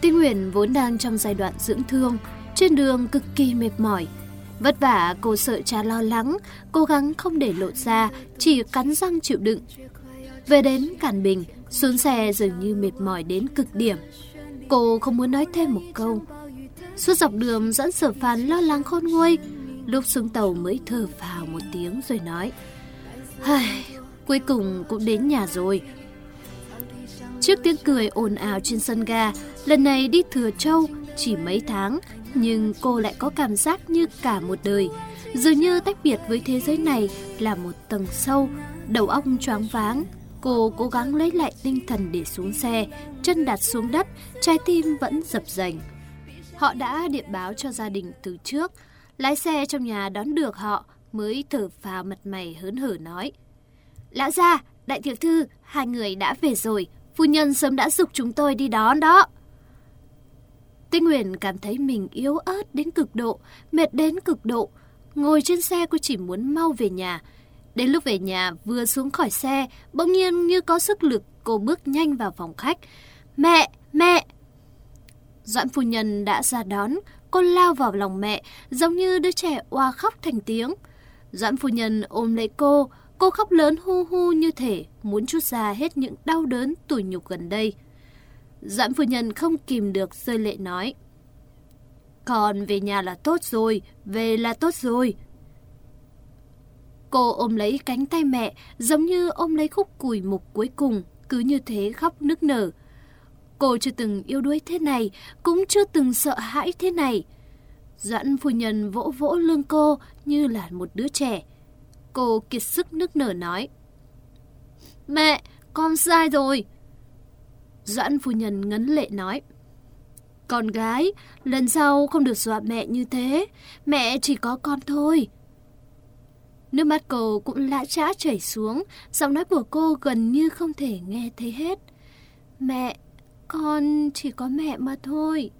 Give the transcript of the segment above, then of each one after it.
Tinh Nguyễn vốn đang trong giai đoạn dưỡng thương, trên đường cực kỳ mệt mỏi. Vất vả cô sợ cha lo lắng, cố gắng không để lộ ra, chỉ cắn răng chịu đựng. Về đến Cản Bình, xuống xe dường như mệt mỏi đến cực điểm. Cô không muốn nói thêm một câu. Suốt dọc đường dẫn sở phàn lo lắng khôn nguôi, lúc xuống tàu mới thở phào một tiếng rồi nói. Hây, cuối cùng cũng đến nhà rồi. Trước tiếng cười ồn ào trên sân ga, lần này đi Thừa Châu chỉ mấy tháng, nhưng cô lại có cảm giác như cả một đời. Dường như tách biệt với thế giới này là một tầng sâu, đầu óc choáng váng. Cô cố gắng lấy lại tinh thần để xuống xe, chân đặt xuống đất, trái tim vẫn dập dành. Họ đã điện báo cho gia đình từ trước, lái xe trong nhà đón được họ mới thở phào mặt mày hớn hở nói. Lão gia, đại tiểu thư, hai người đã về rồi, phu nhân sớm đã dục chúng tôi đi đón đó. Tinh Nguyễn cảm thấy mình yếu ớt đến cực độ, mệt đến cực độ. Ngồi trên xe cô chỉ muốn mau về nhà. Đến lúc về nhà vừa xuống khỏi xe, bỗng nhiên như có sức lực, cô bước nhanh vào phòng khách. Mẹ, mẹ! Doãn phu nhân đã ra đón, cô lao vào lòng mẹ, giống như đứa trẻ oa khóc thành tiếng. Doãn phu nhân ôm lấy cô, cô khóc lớn hu hu như thể muốn chút ra hết những đau đớn tủi nhục gần đây. Doãn phu nhân không kìm được rơi lệ nói. Còn về nhà là tốt rồi, về là tốt rồi. Cô ôm lấy cánh tay mẹ giống như ôm lấy khúc cùi mục cuối cùng, cứ như thế khóc nức nở. Cô chưa từng yêu đuối thế này, cũng chưa từng sợ hãi thế này. Doãn phu nhân vỗ vỗ lưng cô như là một đứa trẻ. Cô kiệt sức nức nở nói. Mẹ, con sai rồi. Doãn phu nhân ngấn lệ nói. Con gái, lần sau không được dọa mẹ như thế. Mẹ chỉ có con thôi. Nước mắt cô cũng lã trã chảy xuống, giọng nói của cô gần như không thể nghe thấy hết. Mẹ, con chỉ có mẹ mà thôi.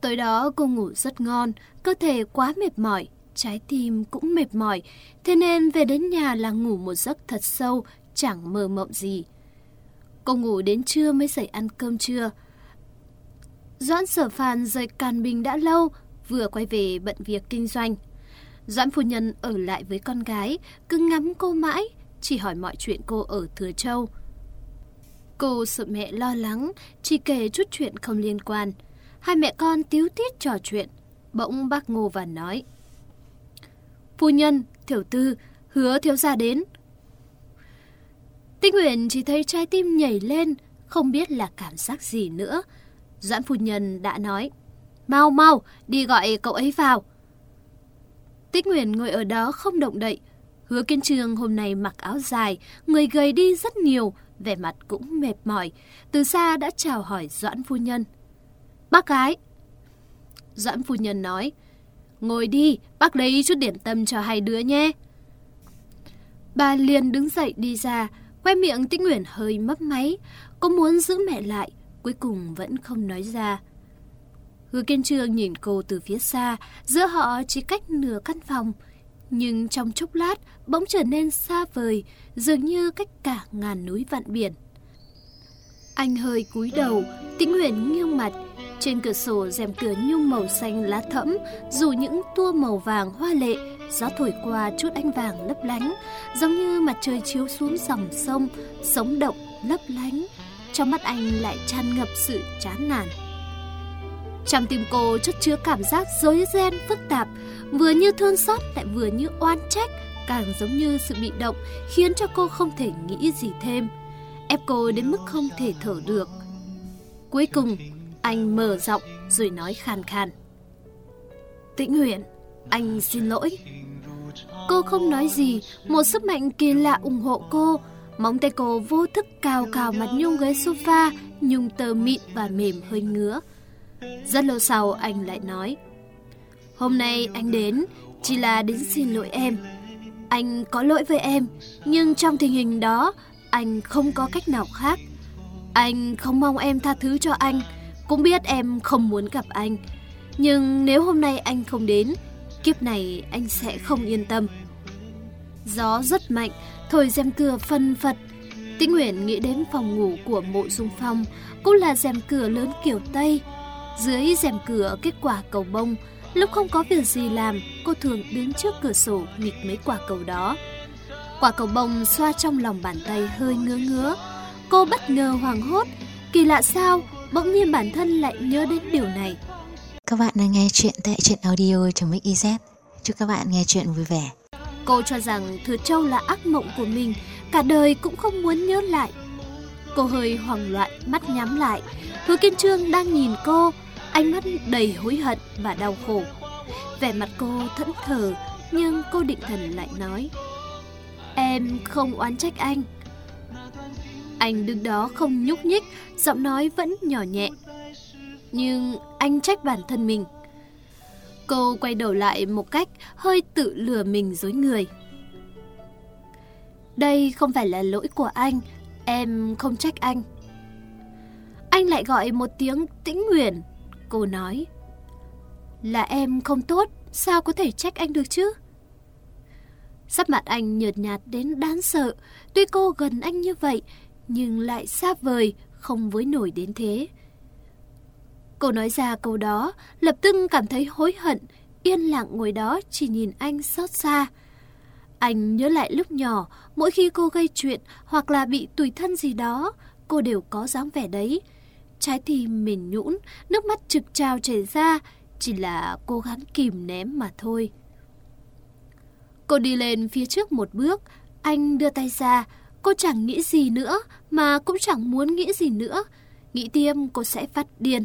tối đó cô ngủ rất ngon, cơ thể quá mệt mỏi, trái tim cũng mệt mỏi, thế nên về đến nhà là ngủ một giấc thật sâu, chẳng mơ mộng gì. Cô ngủ đến trưa mới dậy ăn cơm trưa. Doãn sở phàn rời Càn Bình đã lâu, vừa quay về bận việc kinh doanh. Doãn phu nhân ở lại với con gái, cứ ngắm cô mãi, chỉ hỏi mọi chuyện cô ở Thừa Châu. Cô sợ mẹ lo lắng, chỉ kể chút chuyện không liên quan. Hai mẹ con tiếu tiết trò chuyện. Bỗng bác Ngô và nói. Phu nhân, tiểu tư, hứa thiếu gia đến. tích Nguyễn chỉ thấy trái tim nhảy lên, không biết là cảm giác gì nữa. Doãn phu nhân đã nói. Mau mau, đi gọi cậu ấy vào. Tích Nguyễn ngồi ở đó không động đậy. Hứa Kiên Trường hôm nay mặc áo dài, người gầy đi rất nhiều, vẻ mặt cũng mệt mỏi. Từ xa đã chào hỏi Doãn phu nhân. Bác gái. Doãn phu nhân nói. Ngồi đi, bác lấy chút điểm tâm cho hai đứa nhé. Bà liền đứng dậy đi ra, khoe miệng Tĩnh Nguyễn hơi mấp máy. Cô muốn giữ mẹ lại, cuối cùng vẫn không nói ra. Hứa Kiên Trương nhìn cô từ phía xa, giữa họ chỉ cách nửa căn phòng. Nhưng trong chốc lát, bỗng trở nên xa vời, dường như cách cả ngàn núi vạn biển. Anh hơi cúi đầu, tĩnh Nguyễn nghiêng mặt. Trên cửa sổ rèm cửa nhung màu xanh lá thẫm, dù những tua màu vàng hoa lệ, gió thổi qua chút ánh vàng lấp lánh, giống như mặt trời chiếu xuống dòng sông, sống động, lấp lánh. Trong mắt anh lại tràn ngập sự chán nản. Trong tim cô chất chứa cảm giác rối ren phức tạp, vừa như thương xót lại vừa như oan trách, càng giống như sự bị động khiến cho cô không thể nghĩ gì thêm, ép cô đến mức không thể thở được. Cuối cùng, anh mở giọng rồi nói khàn khàn Tĩnh Huyền, anh xin lỗi. Cô không nói gì, một sức mạnh kỳ lạ ủng hộ cô. Móng tay cô vô thức cào cào mặt nhung ghế sofa, nhung tơ mịn và mềm hơi ngứa. Rất lâu sau anh lại nói Hôm nay anh đến chỉ là đến xin lỗi em Anh có lỗi với em Nhưng trong tình hình đó Anh không có cách nào khác Anh không mong em tha thứ cho anh cũng biết em không muốn gặp anh Nhưng nếu hôm nay anh không đến Kiếp này anh sẽ không yên tâm Gió rất mạnh Thổi rèm cửa phân phật Tĩnh Nguyễn nghĩ đến phòng ngủ của mộ dung phong, cũng là rèm cửa lớn kiểu Tây. Dưới rèm cửa kết quả cầu bông, lúc không có việc gì làm, cô thường đứng trước cửa sổ nghịch mấy quả cầu đó. Quả cầu bông xoa trong lòng bàn tay hơi ngứa ngứa. Cô bất ngờ hoảng hốt, kỳ lạ sao, bỗng nhiên bản thân lại nhớ đến điều này. Các bạn đang nghe chuyện tại truyện audio.mix.iz. Chúc các bạn nghe chuyện vui vẻ. Cô cho rằng Thừa Châu là ác mộng của mình, cả đời cũng không muốn nhớ lại. Cô hơi hoảng loạn, mắt nhắm lại. Hứa Kiên Trương đang nhìn cô, ánh mắt đầy hối hận và đau khổ. Vẻ mặt cô thẫn thờ, nhưng cô định thần lại nói. Em không oán trách anh. Anh đứng đó không nhúc nhích, giọng nói vẫn nhỏ nhẹ. Nhưng anh trách bản thân mình. Cô quay đầu lại một cách hơi tự lừa mình dối người. Đây không phải là lỗi của anh, em không trách anh. Anh lại gọi một tiếng tĩnh nguyện. Cô nói, là em không tốt, sao có thể trách anh được chứ? Sắc mặt anh nhợt nhạt đến đáng sợ, tuy cô gần anh như vậy, nhưng lại xa vời, không với nổi đến thế. Cô nói ra câu đó, lập tức cảm thấy hối hận, yên lặng ngồi đó chỉ nhìn anh xót xa. Anh nhớ lại lúc nhỏ, mỗi khi cô gây chuyện hoặc là bị tủi thân gì đó, cô đều có dáng vẻ đấy. Trái tim mềm nhũn, nước mắt trực trào chảy ra, chỉ là cố gắng kìm ném mà thôi. Cô đi lên phía trước một bước, anh đưa tay ra, cô chẳng nghĩ gì nữa mà cũng chẳng muốn nghĩ gì nữa. Nghĩ tiêm cô sẽ phát điên.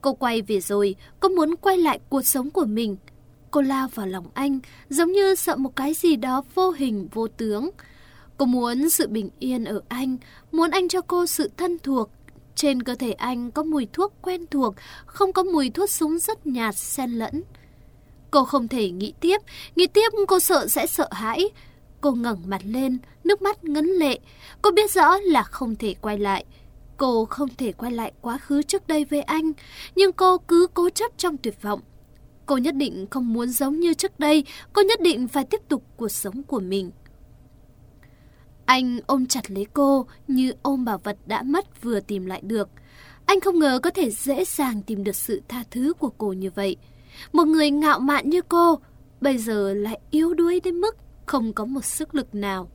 Cô quay về rồi, cô muốn quay lại cuộc sống của mình. Cô lao vào lòng anh, giống như sợ một cái gì đó vô hình vô tướng. Cô muốn sự bình yên ở anh, muốn anh cho cô sự thân thuộc. Trên cơ thể anh có mùi thuốc quen thuộc, không có mùi thuốc súng rất nhạt xen lẫn. Cô không thể nghĩ tiếp, nghĩ tiếp cô sợ sẽ sợ hãi. Cô ngẩng mặt lên, nước mắt ngấn lệ. Cô biết rõ là không thể quay lại. Cô không thể quay lại quá khứ trước đây với anh, nhưng cô cứ cố chấp trong tuyệt vọng. Cô nhất định không muốn giống như trước đây, cô nhất định phải tiếp tục cuộc sống của mình. Anh ôm chặt lấy cô như ôm bảo vật đã mất vừa tìm lại được. Anh không ngờ có thể dễ dàng tìm được sự tha thứ của cô như vậy. Một người ngạo mạn như cô, bây giờ lại yếu đuối đến mức không có một sức lực nào.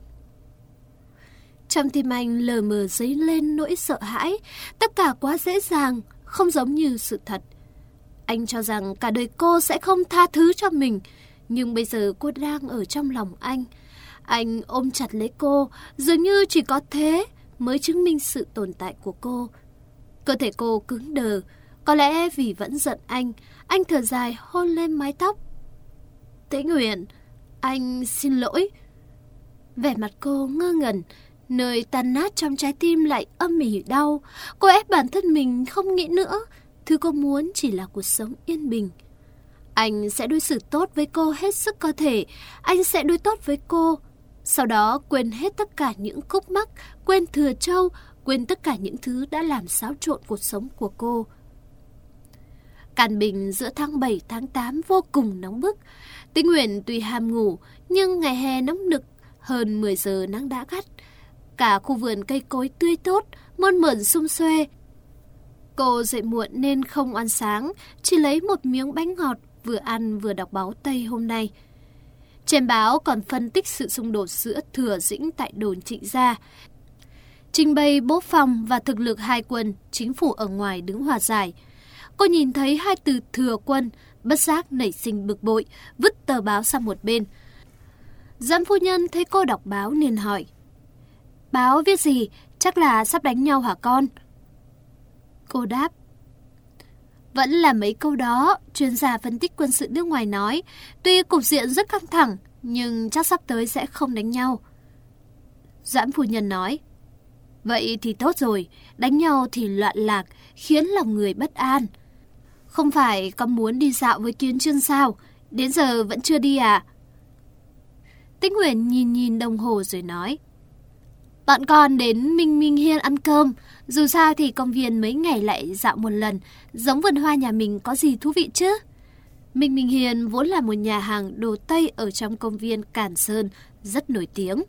Trong tim anh lờ mờ dấy lên nỗi sợ hãi, tất cả quá dễ dàng, không giống như sự thật. Anh cho rằng cả đời cô sẽ không tha thứ cho mình, nhưng bây giờ cô đang ở trong lòng anh. Anh ôm chặt lấy cô, dường như chỉ có thế mới chứng minh sự tồn tại của cô. Cơ thể cô cứng đờ, có lẽ vì vẫn giận anh, anh thở dài hôn lên mái tóc. Tế Nguyện, anh xin lỗi. Vẻ mặt cô ngơ ngẩn, nơi tan nát trong trái tim lại âm mỉ đau. Cô ép bản thân mình không nghĩ nữa, thứ cô muốn chỉ là cuộc sống yên bình. Anh sẽ đối xử tốt với cô hết sức có thể, anh sẽ đối tốt với cô. Sau đó quên hết tất cả những khúc mắc, quên thừa châu, quên tất cả những thứ đã làm xáo trộn cuộc sống của cô. Càn Bình giữa tháng 7 tháng 8 vô cùng nóng bức. Tĩnh Nguyện tuy ham ngủ, nhưng ngày hè nóng nực, hơn 10 giờ nắng đã gắt. Cả khu vườn cây cối tươi tốt, mơn mởn xung xuê. Cô dậy muộn nên không ăn sáng, chỉ lấy một miếng bánh ngọt vừa ăn vừa đọc báo Tây hôm nay. Trên báo còn phân tích sự xung đột giữa thừa dĩnh tại đồn trịnh gia. Trình bày bố phòng và thực lực hai quân, chính phủ ở ngoài đứng hòa giải – Cô nhìn thấy hai từ thừa quân, bất giác nảy sinh bực bội, vứt tờ báo sang một bên. Doãn phu nhân thấy cô đọc báo nên hỏi. Báo viết gì? Chắc là sắp đánh nhau hả con? Cô đáp. Vẫn là mấy câu đó, chuyên gia phân tích quân sự nước ngoài nói. Tuy cục diện rất căng thẳng, nhưng chắc sắp tới sẽ không đánh nhau. Doãn phu nhân nói. Vậy thì tốt rồi, đánh nhau thì loạn lạc, khiến lòng người bất an. Không phải con muốn đi dạo với Kiến Trương sao? Đến giờ vẫn chưa đi à? Tĩnh Nguyễn nhìn nhìn đồng hồ rồi nói. Bọn con đến Minh Minh Hiên ăn cơm. Dù sao thì công viên mấy ngày lại dạo một lần. Giống vườn hoa nhà mình có gì thú vị chứ? Minh Minh Hiên vốn là một nhà hàng đồ Tây ở trong công viên Cản Sơn, rất nổi tiếng.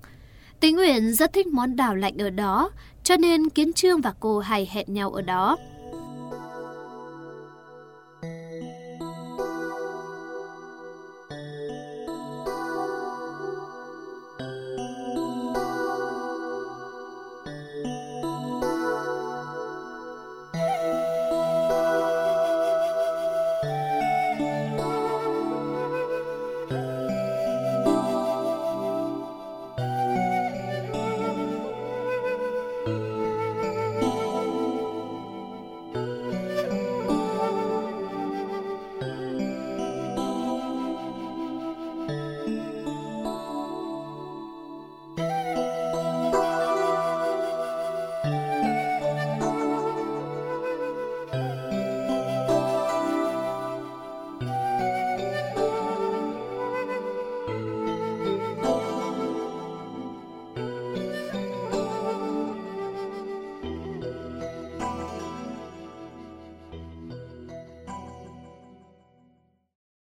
Tĩnh Nguyễn rất thích món đảo lạnh ở đó, cho nên Kiến Trương và cô hay hẹn nhau ở đó.